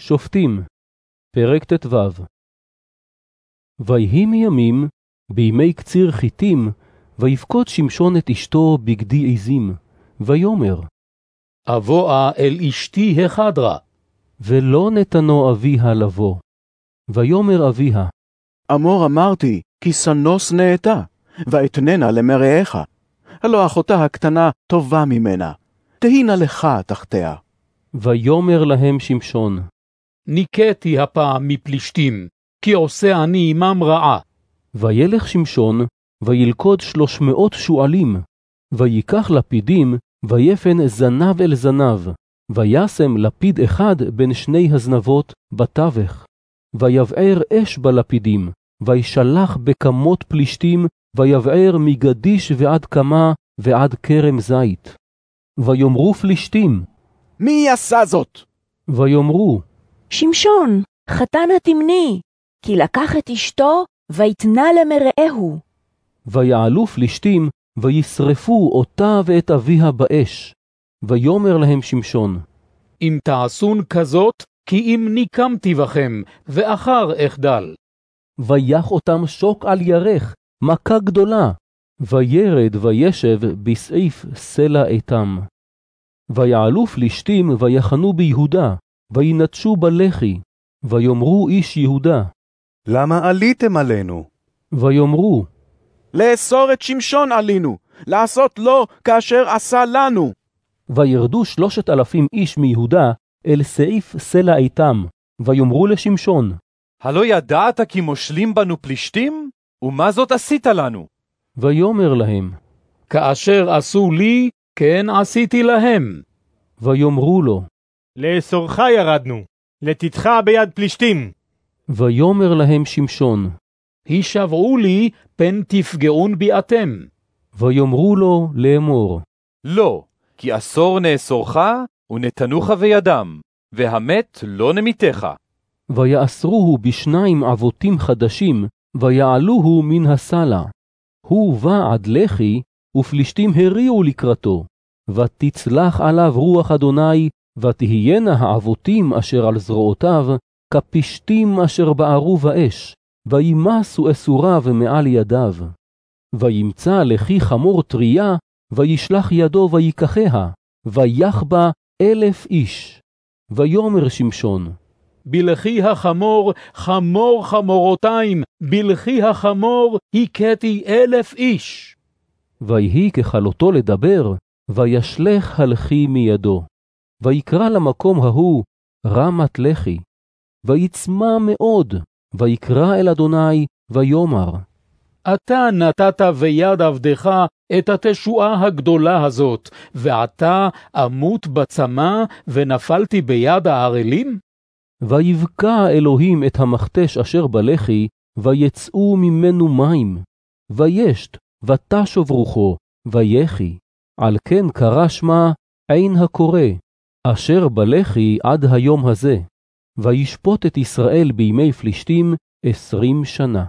שופטים, פרק ט"ו ויהי מימים, בימי קציר חיטים, ויפקוד שמשון את אשתו בגדי עזים, ויאמר, אבואה אל אשתי החדרה, ולא נתנו אביה לבוא. ויאמר אביה, אמור אמרתי, כי סנוס נאטה, ואתננה למרעך. הלא אחותה הקטנה טובה ממנה, תהינה לך תחתיה. ויאמר להם שמשון, ניקאתי הפעם מפלישתים, כי עושה אני עמם רעה. וילך שמשון, וילכוד שלוש מאות שועלים, ויקח לפידים, ויפן זנב אל זנב, וישם לפיד אחד בין שני הזנבות בתווך. ויבער אש בלפידים, וישלח בכמות פלישתים, ויבער מגדיש ועד קמה ועד כרם זית. ויאמרו פלישתים, מי עשה זאת? ויאמרו, שמשון, חתן התמני, כי לקח את אשתו ויתנה למרעהו. ויעלו פלישתים, וישרפו אותה ואת אביה באש. ויאמר להם שמשון, אם תעשון כזאת, כי אם ניקמתי בכם, ואחר אחדל. ויח אותם שוק על ירך, מכה גדולה, וירד וישב בסעיף סלע איתם. ויעלו פלישתים ויחנו ביהודה, וינטשו בלחי, ויאמרו איש יהודה, למה עליתם עלינו? ויאמרו, לאסור את שמשון עלינו, לעשות לו כאשר עשה לנו. וירדו שלושת אלפים איש מיהודה אל סעיף סלע איתם, ויאמרו לשמשון, הלא ידעת כי מושלים בנו פלישתים? ומה זאת עשית לנו? ויאמר להם, כאשר עשו לי, כן עשיתי להם. ויאמרו לו, לאסורך ירדנו, לתתך ביד פלישתים. ויאמר להם שמשון, הישבעו לי, פן תפגעון בי אתם. ויאמרו לו לאמור, לא, כי עשור נאסורך, ונתנוך בידם, והמת לא נמיתך. ויאסרוהו בשניים עבותים חדשים, ויעלוהו מן הסלע. הוא בא עד לחי, ופלישתים הריעו לקראתו. ותצלח עליו רוח אדוני, ותהיינה העבותים אשר על זרועותיו, כפשתים אשר בערו באש, וימסו אסוריו מעל ידיו. וימצא לחי חמור טריה, וישלח ידו ויקחיה, ויח בה אלף איש. ויאמר שמשון, בלכי החמור, חמור חמורותיים, בלכי החמור, הכיתי אלף איש. ויהי ככלותו לדבר, וישלך הלכי מידו. ויקרא למקום ההוא רמת לחי. ויצמא מאוד, ויקרא אל אדוני, ויאמר, אתה נתת ביד עבדך את התשועה הגדולה הזאת, ועתה אמות בצמא ונפלתי ביד הערלים? ויבקע אלוהים את המכתש אשר בלחי, ויצאו ממנו מים. וישת, ותשוב רוחו, ויחי. על כן קרא שמה עין הקורא, אשר בלחי עד היום הזה. וישפוט את ישראל בימי פלישתים עשרים שנה.